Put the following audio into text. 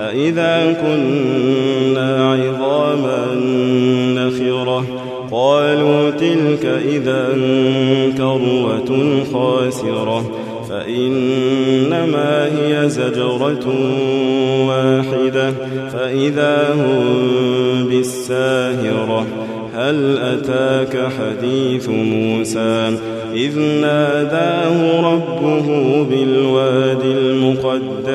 أئذا كنا عظاما نخرة قالوا تلك إذا كروة خاسرة فإنما هي زجرة واحدة فإذا هم بالساهرة هل أتاك حديث موسى إذ ناداه ربه بالواد